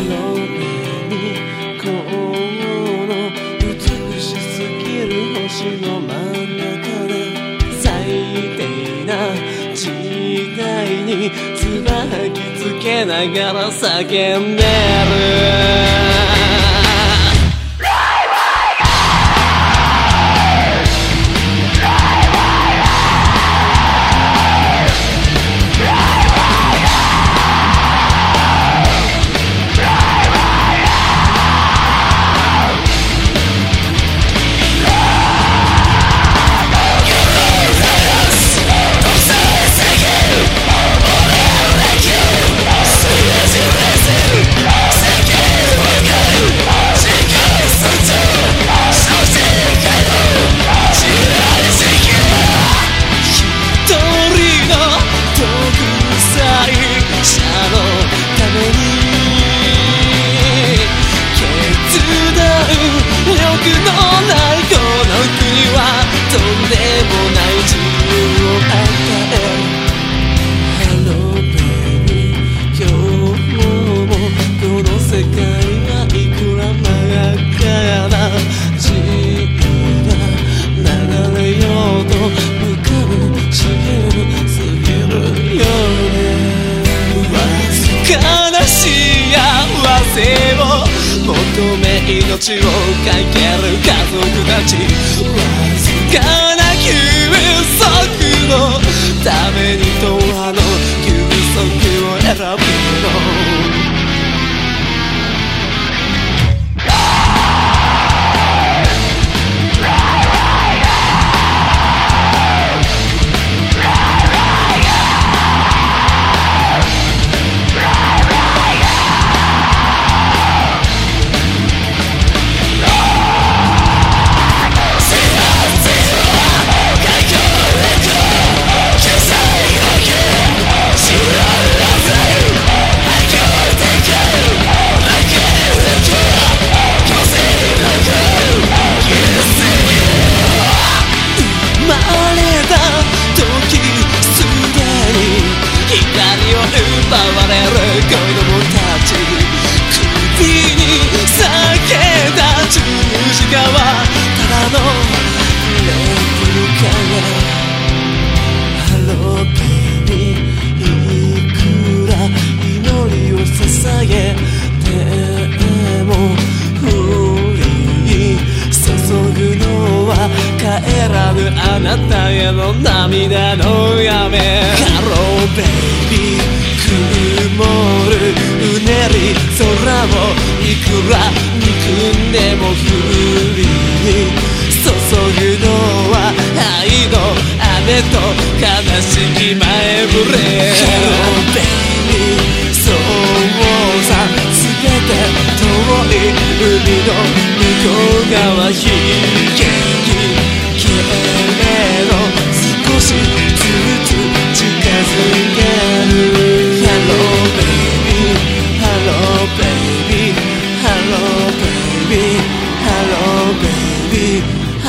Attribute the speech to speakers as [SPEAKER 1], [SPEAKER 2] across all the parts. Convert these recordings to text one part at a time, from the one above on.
[SPEAKER 1] Hello baby この美しすぎる星の真ん中で最低な時代に椿つけながら叫んでる。求め命をかける家族たち。わずかな奪われる子供たち首に裂けた十字架はただのレプリカや Hello baby いくら祈りを捧げても降り注ぐのは帰らぬあなたへの涙の雨 Hello baby. 曇るうねり空をいくら憎んでも降り注ぐのは愛の雨と悲しき前触れ。Hello baby そうさ。全て遠い海の向こう側。引け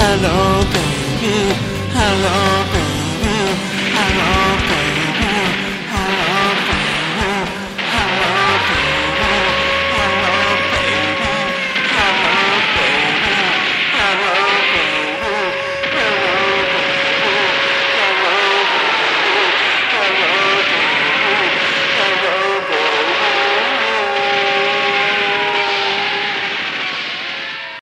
[SPEAKER 1] hello baby, hello.